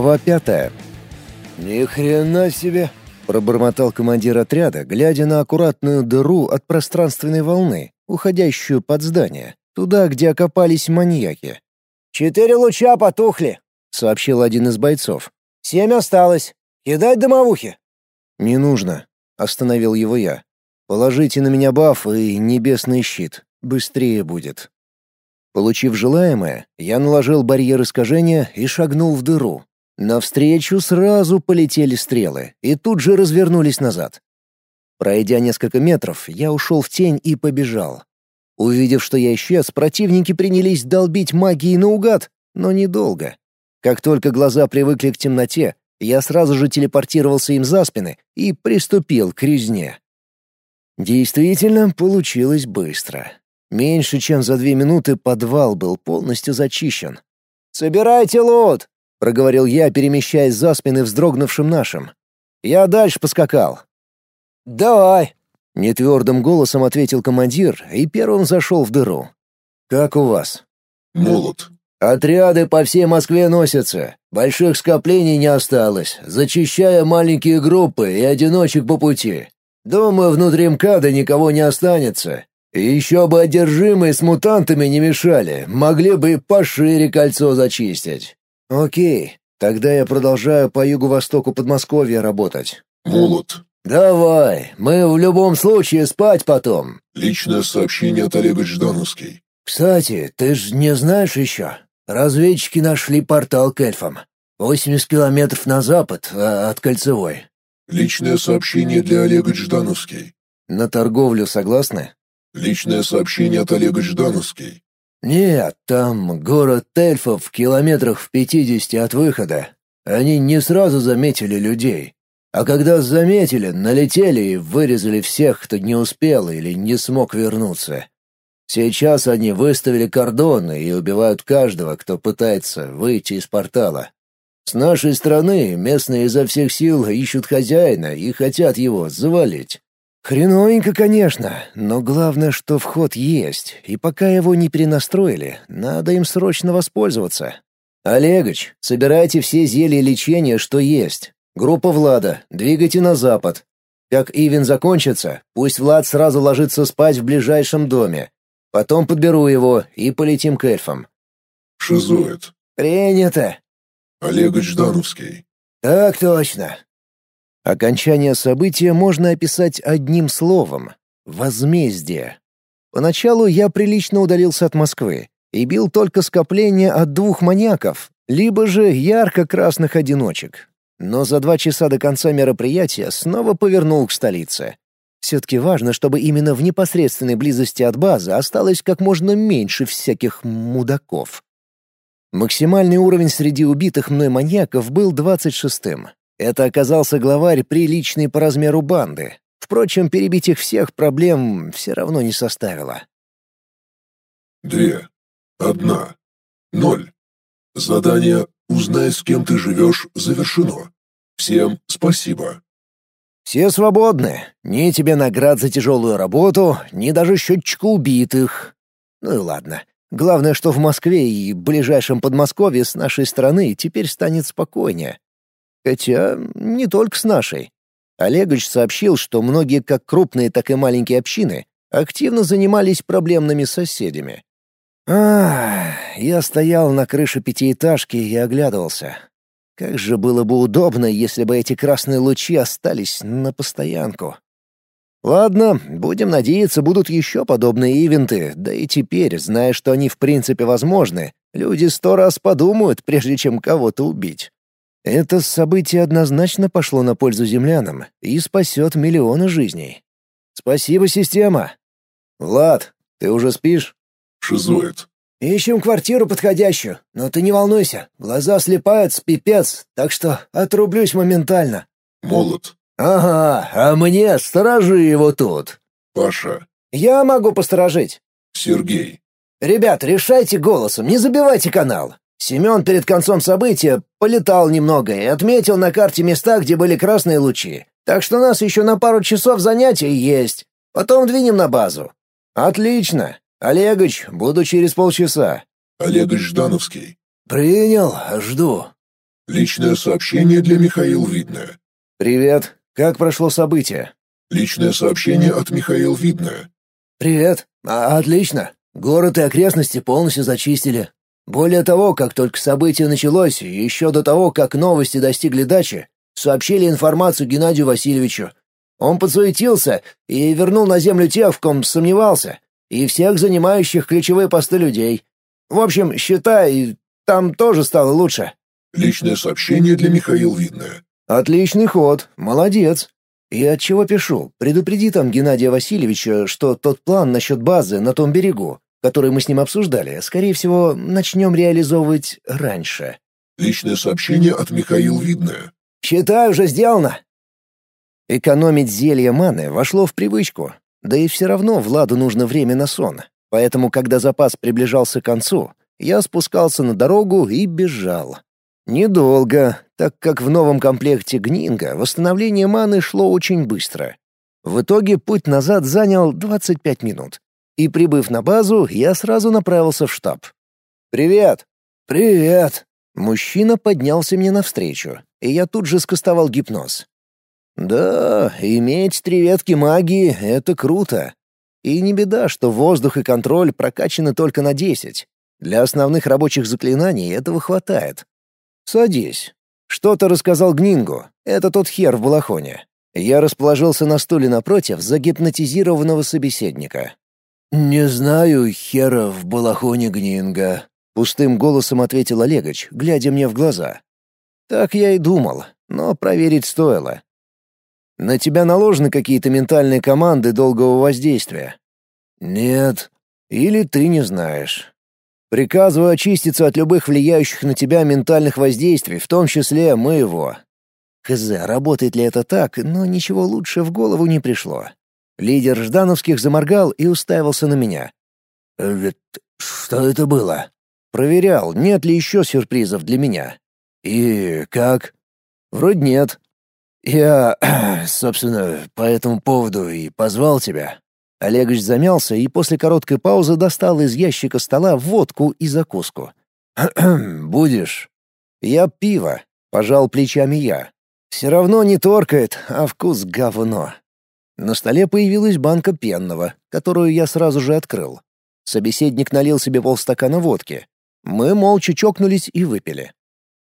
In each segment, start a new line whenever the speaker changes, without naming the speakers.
Глава пятая. «Ни хрена себе!» — пробормотал командир отряда, глядя на аккуратную дыру от пространственной волны, уходящую под здание, туда, где окопались маньяки.
«Четыре луча потухли», —
сообщил один из бойцов.
«Семь осталось. Кидать дымовухи».
«Не нужно», — остановил его я. «Положите на меня баф и небесный щит. Быстрее будет». Получив желаемое, я наложил барьер искажения и шагнул в дыру. Навстречу сразу полетели стрелы и тут же развернулись назад. Пройдя несколько метров, я ушел в тень и побежал. Увидев, что я исчез, противники принялись долбить магией наугад, но недолго. Как только глаза привыкли к темноте, я сразу же телепортировался им за спины и приступил к резне. Действительно, получилось быстро. Меньше чем за две минуты подвал был полностью зачищен.
«Собирайте лут!»
— проговорил я, перемещаясь за спины вздрогнувшим нашим. Я дальше поскакал.
«Давай!»
— нетвердым голосом ответил командир и первым зашел в дыру. «Как у вас?»
«Молот».
«Отряды по всей Москве носятся. Больших скоплений не осталось, зачищая маленькие группы и одиночек по пути. Думаю, внутри МКАДа никого не останется. И еще бы одержимые с мутантами не мешали, могли бы пошире кольцо зачистить. Окей, тогда я продолжаю по юго-востоку Подмосковья работать.
Молот.
Давай, мы в любом случае спать потом.
Личное сообщение от Олега Ждановский.
Кстати, ты ж не знаешь еще? Разведчики нашли портал к эльфам. 80 километров на запад а, от Кольцевой.
Личное сообщение для Олега Ждановский.
На торговлю согласны?
Личное сообщение от Олега Ждановский.
«Нет, там город эльфов в километрах в пятидесяти от выхода. Они не сразу заметили людей. А когда заметили, налетели и вырезали всех, кто не успел или не смог вернуться. Сейчас они выставили кордоны и убивают каждого, кто пытается выйти из портала. С нашей стороны местные изо всех сил ищут хозяина и хотят его завалить. Хреновенько, конечно, но главное, что вход есть, и пока его не перенастроили, надо им срочно воспользоваться. Олегович, собирайте все зелья лечения, что есть. Группа Влада, двигайте на запад. Как Ивен закончится, пусть Влад сразу ложится спать в ближайшем доме. Потом подберу его и полетим к эльфам.
Шизоид.
Принято.
Олегович Ждановский.
Так точно. Окончание события можно описать одним словом — возмездие. Поначалу я прилично удалился от Москвы и бил только скопление от двух маньяков, либо же ярко-красных одиночек. Но за два часа до конца мероприятия снова повернул к столице. Все-таки важно, чтобы именно в непосредственной близости от базы осталось как можно меньше всяких мудаков. Максимальный уровень среди убитых мной маньяков был двадцать шестым. Это оказался главарь приличный по размеру банды. Впрочем, перебить их всех проблем все равно не составило.
Две. Одна. Ноль. Задание «Узнай, с кем ты живешь» завершено. Всем спасибо.
Все свободны. Ни тебе наград за тяжелую работу, ни даже счетчика убитых. Ну и ладно. Главное, что в Москве и ближайшем Подмосковье с нашей стороны теперь станет спокойнее. Хотя не только с нашей. Олегович сообщил, что многие как крупные, так и маленькие общины активно занимались проблемными соседями. А, я стоял на крыше пятиэтажки и оглядывался. Как же было бы удобно, если бы эти красные лучи остались на постоянку. Ладно, будем надеяться, будут еще подобные ивенты, да и теперь, зная, что они в принципе возможны, люди сто раз подумают, прежде чем кого-то убить. Это событие однозначно пошло на пользу землянам и спасет миллионы жизней. Спасибо, система. Влад, ты уже спишь?
Шизоид.
Ищем квартиру подходящую, но ты не волнуйся, глаза слепают с пипец, так что отрублюсь моментально.
Молот.
Ага, а мне сторожи его тут.
Паша.
Я могу посторожить.
Сергей.
Ребят, решайте голосом, не забивайте канал. Семен перед концом события полетал немного и отметил на карте места, где были красные лучи. Так что у нас еще на пару часов занятий есть. Потом двинем на базу. Отлично. Олегович, буду через полчаса.
Олегович Ждановский.
Принял, жду.
Личное сообщение для Михаил Видное.
«Привет. Как прошло событие?»
Личное сообщение от Михаил Видное.
«Привет. А, отлично. Город и окрестности полностью зачистили. Более того, как только событие началось, еще до того, как новости достигли дачи, сообщили информацию Геннадию Васильевичу. Он подсуетился и вернул на землю тех, в ком сомневался, и всех занимающих ключевые посты людей. В общем, считай, там тоже стало лучше.
Личное сообщение для Михаил Видное.
Отличный ход, молодец. И от чего пишу? Предупреди там Геннадия Васильевича, что тот план насчет базы на том берегу, который мы с ним обсуждали, скорее всего, начнем реализовывать раньше.
Личное сообщение от Михаил Видное.
Считай, уже сделано.
Экономить зелье маны вошло в привычку, да и все равно Владу нужно время на сон. Поэтому, когда запас приближался к концу, я спускался на дорогу и бежал. Недолго, так как в новом комплекте Гнинга восстановление маны шло очень быстро. В итоге путь назад занял 25 минут. И прибыв на базу, я сразу направился в штаб. «Привет!»
«Привет!»
Мужчина поднялся мне навстречу, и я тут же скостовал гипноз. «Да, иметь три ветки магии — это круто. И не беда, что воздух и контроль прокачаны только на десять. Для основных рабочих заклинаний этого хватает. «Садись. Что-то рассказал Гнингу. Это тот хер в балахоне». Я расположился на стуле напротив загипнотизированного собеседника.
«Не знаю хера в балахоне Гнинга», —
пустым голосом ответил Олегович, глядя мне в глаза. «Так я и думал, но проверить стоило. На тебя наложены какие-то ментальные команды долгого воздействия?»
«Нет».
«Или ты не знаешь. Приказываю очиститься от любых влияющих на тебя ментальных воздействий, в том числе моего. Хз, работает ли это так, но ничего лучше в голову не пришло. Лидер Ждановских заморгал и уставился на меня.
«Э, «Что это было?»
Проверял, нет ли еще сюрпризов для меня.
«И как?»
«Вроде нет».
«Я, собственно, по этому поводу и позвал тебя.
Олегович замялся и после короткой паузы достал из ящика стола водку и закуску.
«Будешь?»
«Я пиво», — пожал плечами я. «Все равно не торкает, а вкус говно». На столе появилась банка пенного, которую я сразу же открыл. Собеседник налил себе полстакана водки. Мы молча чокнулись и выпили.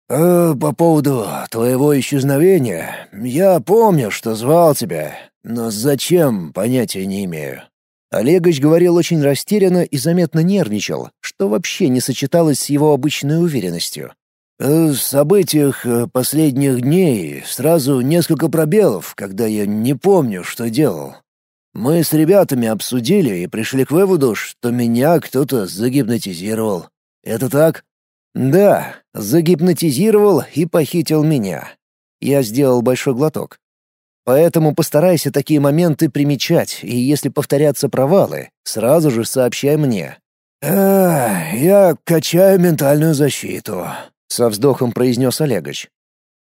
«Э, «По поводу твоего исчезновения, я помню, что звал тебя, но зачем, понятия не имею.
Олегович говорил очень растерянно и заметно нервничал, что вообще не сочеталось с его обычной уверенностью.
Э, в событиях э, последних дней сразу несколько пробелов, когда я не помню, что делал. Мы с ребятами обсудили и пришли к выводу, что меня кто-то загипнотизировал. Это так?
Да, загипнотизировал и похитил меня. Я сделал большой глоток. Поэтому постарайся такие моменты примечать, и если повторятся провалы, сразу же сообщай мне».
«А, я качаю ментальную защиту», —
со вздохом произнес Олегович.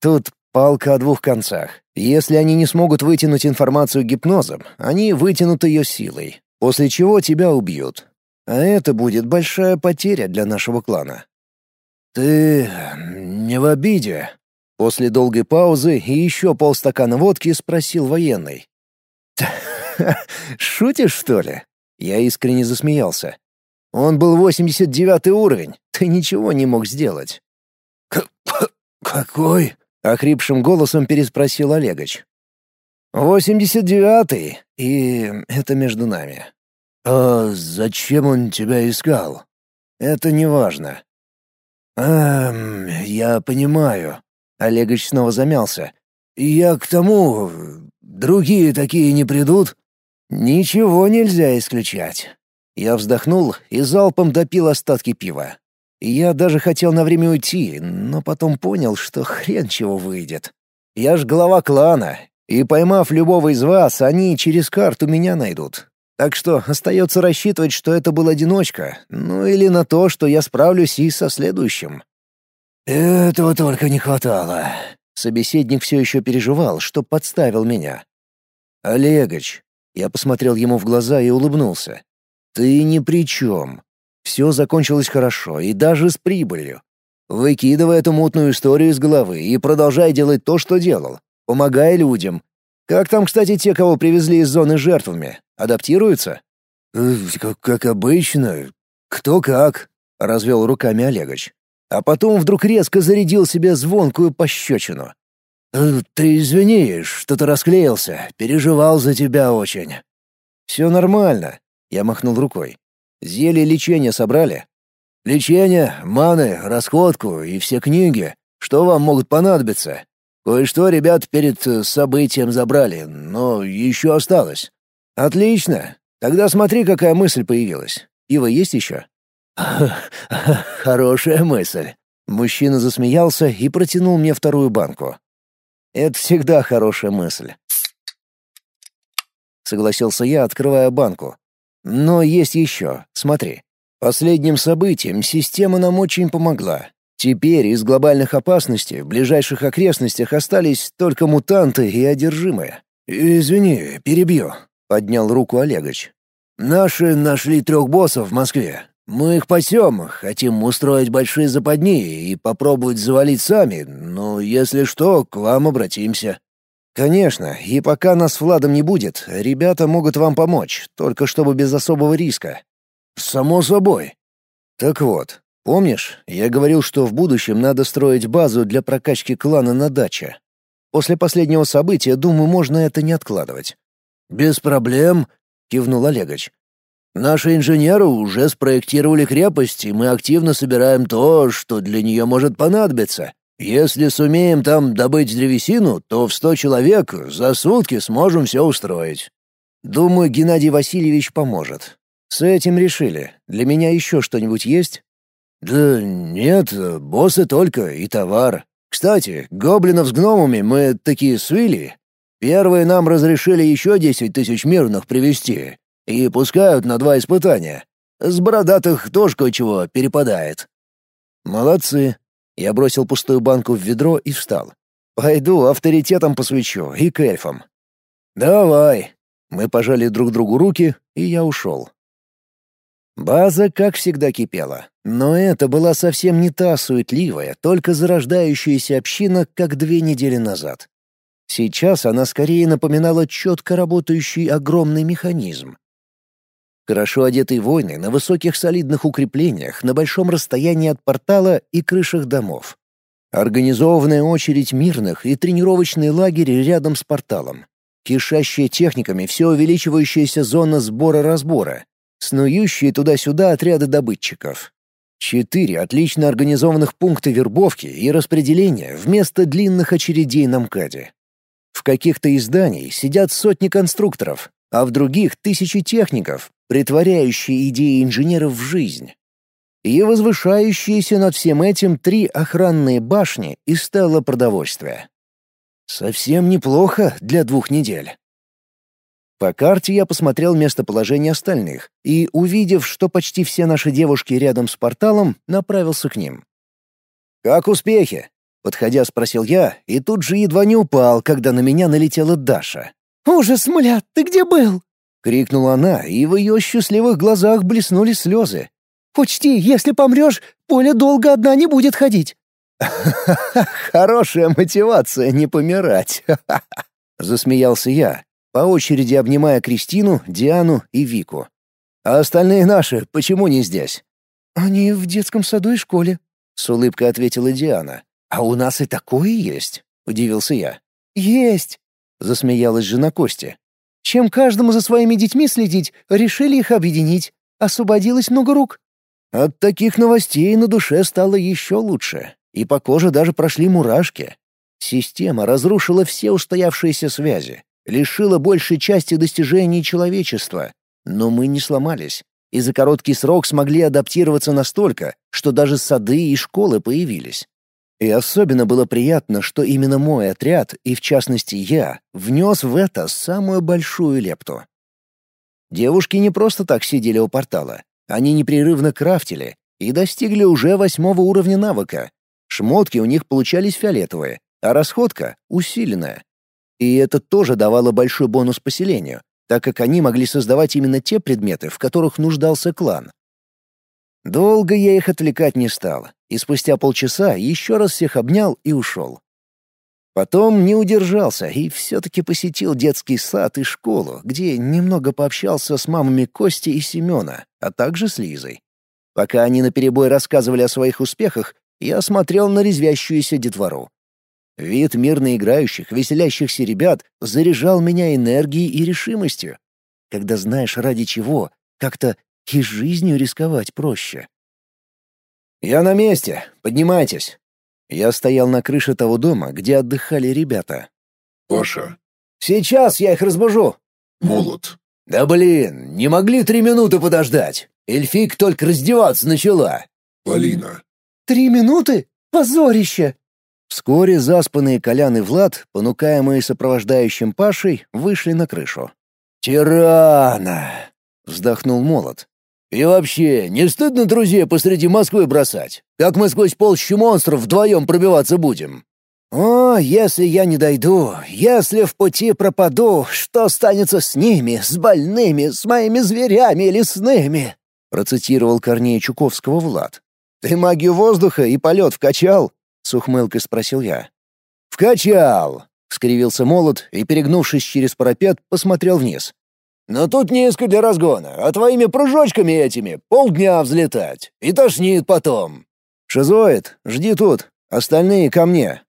«Тут палка о двух концах. Если они не смогут вытянуть информацию гипнозом, они вытянут ее силой, после чего тебя убьют. А это будет большая потеря для нашего клана».
«Ты не в обиде?»
После долгой паузы и еще полстакана водки спросил военный. «Шутишь, что ли?» Я искренне засмеялся. «Он был 89 уровень, ты ничего не мог сделать».
«Какой?»
— охрипшим голосом переспросил Олегович. «Восемьдесят девятый, и это между нами».
«А зачем он тебя искал?»
«Это не важно».
«Эм, я понимаю.
Олегович снова замялся.
«Я к тому... Другие такие не придут?»
«Ничего нельзя исключать». Я вздохнул и залпом допил остатки пива. Я даже хотел на время уйти, но потом понял, что хрен чего выйдет. Я ж глава клана, и поймав любого из вас, они через карту меня найдут. Так что остается рассчитывать, что это был одиночка, ну или на то, что я справлюсь и со следующим.
«Этого только не хватало».
Собеседник все еще переживал, что подставил меня. «Олегович», — я посмотрел ему в глаза и улыбнулся, — «ты ни при чем. Все закончилось хорошо и даже с прибылью. Выкидывай эту мутную историю из головы и продолжай делать то, что делал. Помогай людям. Как там, кстати, те, кого привезли из зоны жертвами? Адаптируются?
Э, как, как обычно. Кто как, развел руками Олегович.
А потом вдруг резко зарядил себе звонкую пощечину.
«Э, «Ты извини, что-то расклеился. Переживал за тебя очень».
«Все нормально», — я махнул рукой. «Зелье лечения собрали?»
«Лечение, маны, расходку и все книги. Что вам могут понадобиться? Кое-что ребят перед э, событием забрали, но еще осталось».
«Отлично. Тогда смотри, какая мысль появилась. Пиво есть еще?»
«Хорошая мысль».
Мужчина засмеялся и протянул мне вторую банку. Это всегда хорошая мысль. Согласился я, открывая банку. Но есть еще, смотри. Последним событием система нам очень помогла. Теперь из глобальных опасностей в ближайших окрестностях остались только мутанты и одержимые.
«Извини, перебью», — поднял руку Олегович. «Наши нашли трех боссов в Москве. Мы их пасем, хотим устроить большие западни и попробовать завалить сами, но если что, к вам обратимся».
«Конечно, и пока нас Владом не будет, ребята могут вам помочь, только чтобы без особого риска».
«Само собой».
«Так вот, помнишь, я говорил, что в будущем надо строить базу для прокачки клана на даче? После последнего события, думаю, можно это не откладывать».
«Без проблем», — кивнул Олегович. Наши инженеры уже спроектировали крепость, и мы активно собираем то, что для нее может понадобиться. Если сумеем там добыть древесину, то в сто человек за сутки сможем все устроить.
Думаю, Геннадий Васильевич поможет. С этим решили. Для меня еще что-нибудь есть?
Да нет, боссы только и товар. Кстати, гоблинов с гномами мы такие свили. Первые нам разрешили еще десять тысяч мирных привезти, и пускают на два испытания. С бородатых тоже кое-чего перепадает.
Молодцы. Я бросил пустую банку в ведро и встал. Пойду авторитетом посвящу и к эльфам.
Давай.
Мы пожали друг другу руки, и я ушел. База, как всегда, кипела. Но это была совсем не та суетливая, только зарождающаяся община, как две недели назад. Сейчас она скорее напоминала четко работающий огромный механизм, Хорошо одетые воины на высоких солидных укреплениях на большом расстоянии от портала и крышах домов. Организованная очередь мирных и тренировочный лагерь рядом с порталом. Кишащая техниками все увеличивающаяся зона сбора-разбора. Снующие туда-сюда отряды добытчиков. Четыре отлично организованных пункта вербовки и распределения вместо длинных очередей на МКАДе. В каких-то изданиях сидят сотни конструкторов, а в других — тысячи техников, притворяющие идеи инженеров в жизнь. И возвышающиеся над всем этим три охранные башни и стало продовольствия. Совсем неплохо для двух недель. По карте я посмотрел местоположение остальных и, увидев, что почти все наши девушки рядом с порталом, направился к ним. «Как успехи?» — подходя, спросил я, и тут же едва не упал, когда на меня налетела Даша.
«Ужас, мля, ты где был?»
— крикнула она, и в ее счастливых глазах блеснули слезы.
«Учти, если помрешь, Поля долго одна не будет ходить».
«Хорошая мотивация не помирать», — засмеялся я, по очереди обнимая Кристину, Диану и Вику. «А остальные наши почему не здесь?»
«Они в детском саду и школе», —
с улыбкой ответила Диана. «А у нас и такое есть?» — удивился я.
«Есть», —
засмеялась жена Кости.
Чем каждому за своими детьми следить, решили их объединить. Освободилось много рук.
От таких новостей на душе стало еще лучше, и по коже даже прошли мурашки. Система разрушила все устоявшиеся связи, лишила большей части достижений человечества. Но мы не сломались, и за короткий срок смогли адаптироваться настолько, что даже сады и школы появились. И особенно было приятно, что именно мой отряд, и в частности я, внес в это самую большую лепту. Девушки не просто так сидели у портала. Они непрерывно крафтили и достигли уже восьмого уровня навыка. Шмотки у них получались фиолетовые, а расходка — усиленная. И это тоже давало большой бонус поселению, так как они могли создавать именно те предметы, в которых нуждался клан. Долго я их отвлекать не стал, и спустя полчаса еще раз всех обнял и ушел. Потом не удержался и все-таки посетил детский сад и школу, где немного пообщался с мамами Кости и Семена, а также с Лизой. Пока они наперебой рассказывали о своих успехах, я смотрел на резвящуюся детвору. Вид мирно играющих, веселящихся ребят заряжал меня энергией и решимостью. Когда знаешь ради чего, как-то и жизнью рисковать проще. «Я на месте. Поднимайтесь». Я стоял на крыше того дома, где отдыхали ребята.
Паша.
«Сейчас я их разбужу».
Молот.
«Да блин, не могли три минуты подождать. Эльфик только раздеваться начала».
Полина.
«Три минуты? Позорище!»
Вскоре заспанные Колян и Влад, понукаемые сопровождающим Пашей, вышли на крышу.
«Тирана!» — вздохнул Молот. «И вообще, не стыдно друзей посреди Москвы бросать? Как мы сквозь полщу монстров вдвоем пробиваться будем?» «О, если я не дойду, если в пути пропаду, что останется с ними, с больными, с моими зверями лесными?»
Процитировал Корнея Чуковского Влад.
«Ты магию воздуха и полет вкачал?» — с ухмылкой спросил я. «Вкачал!» — скривился молот и, перегнувшись через парапет, посмотрел вниз. Но тут низко для разгона, а твоими прыжочками этими полдня взлетать. И тошнит потом.
Шизоид, жди тут, остальные ко мне.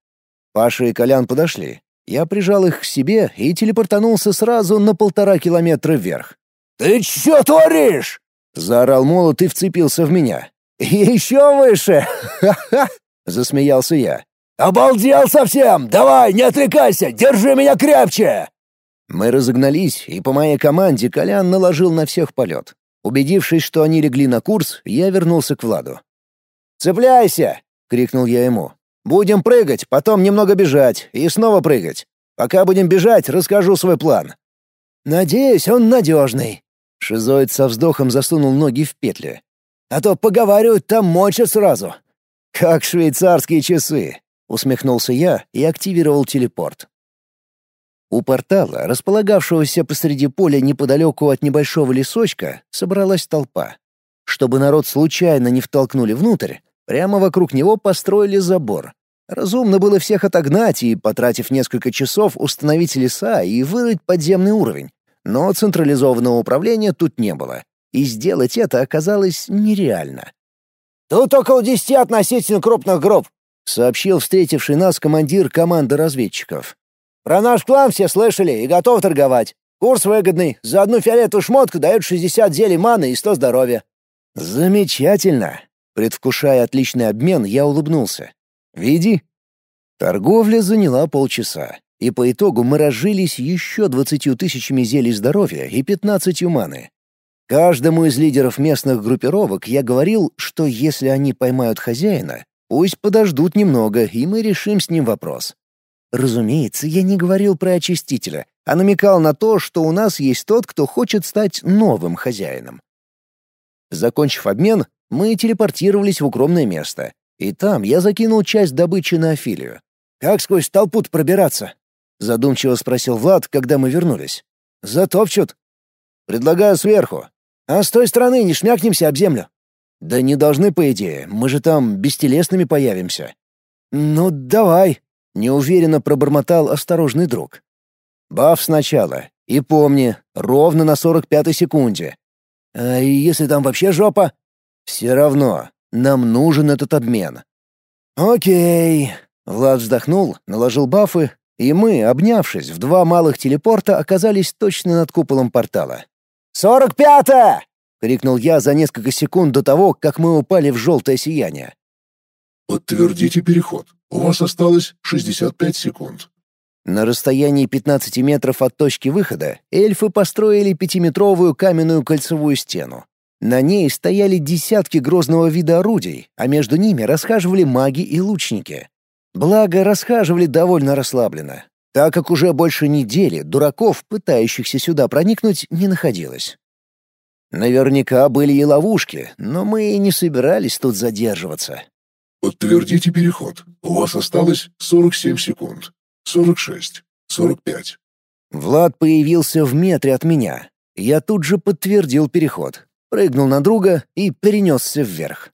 Паша и Колян подошли. Я прижал их к себе и телепортанулся сразу на полтора километра вверх.
«Ты чё творишь?»
— заорал молот и вцепился в меня.
«Еще выше! Ха-ха!» — засмеялся я. «Обалдел совсем! Давай, не отвлекайся! Держи меня крепче!»
Мы разогнались, и по моей команде Колян наложил на всех полет. Убедившись, что они легли на курс, я вернулся к Владу.
«Цепляйся!» — крикнул я ему. «Будем прыгать, потом немного бежать и снова прыгать. Пока будем бежать, расскажу свой план». «Надеюсь, он надежный».
Шизоид со вздохом засунул ноги в петли.
«А то, поговаривают, там мочат сразу».
«Как швейцарские часы», — усмехнулся я и активировал телепорт. У портала, располагавшегося посреди поля неподалеку от небольшого лесочка, собралась толпа. Чтобы народ случайно не втолкнули внутрь, прямо вокруг него построили забор. Разумно было всех отогнать и, потратив несколько часов, установить леса и вырыть подземный уровень. Но централизованного управления тут не было, и сделать это оказалось нереально.
«Тут около десяти относительно крупных групп», —
сообщил встретивший нас командир команды разведчиков.
Про наш клан все слышали и готовы торговать. Курс выгодный. За одну фиолетовую шмотку дают 60 зелий маны и 100 здоровья».
«Замечательно!» Предвкушая отличный обмен, я улыбнулся. «Веди». Торговля заняла полчаса, и по итогу мы разжились еще двадцатью тысячами зелий здоровья и пятнадцатью маны. Каждому из лидеров местных группировок я говорил, что если они поймают хозяина, пусть подождут немного, и мы решим с ним вопрос. Разумеется, я не говорил про очистителя, а намекал на то, что у нас есть тот, кто хочет стать новым хозяином. Закончив обмен, мы телепортировались в укромное место, и там я закинул часть добычи на Афилию.
«Как сквозь толпу пробираться?» — задумчиво спросил Влад, когда мы вернулись. «Затопчут».
«Предлагаю сверху».
«А с той стороны не шмякнемся об землю?»
«Да не должны, по идее, мы же там бестелесными появимся».
«Ну, давай»,
Неуверенно пробормотал осторожный друг. «Баф сначала. И помни, ровно на сорок пятой секунде.
А если там вообще жопа?»
«Все равно. Нам нужен этот обмен».
«Окей».
Влад вздохнул, наложил бафы, и мы, обнявшись в два малых телепорта, оказались точно над куполом портала.
«Сорок пятая!»
— крикнул я за несколько секунд до того, как мы упали в желтое сияние.
«Подтвердите переход. У вас осталось 65 секунд.
На расстоянии 15 метров от точки выхода эльфы построили пятиметровую каменную кольцевую стену. На ней стояли десятки грозного вида орудий, а между ними расхаживали маги и лучники. Благо, расхаживали довольно расслабленно, так как уже больше недели дураков, пытающихся сюда проникнуть, не находилось. Наверняка были и ловушки, но мы и не собирались тут задерживаться.
Подтвердите переход. У вас осталось 47 секунд. 46. 45.
Влад появился в метре от меня. Я тут же подтвердил переход. Прыгнул на друга и перенесся вверх.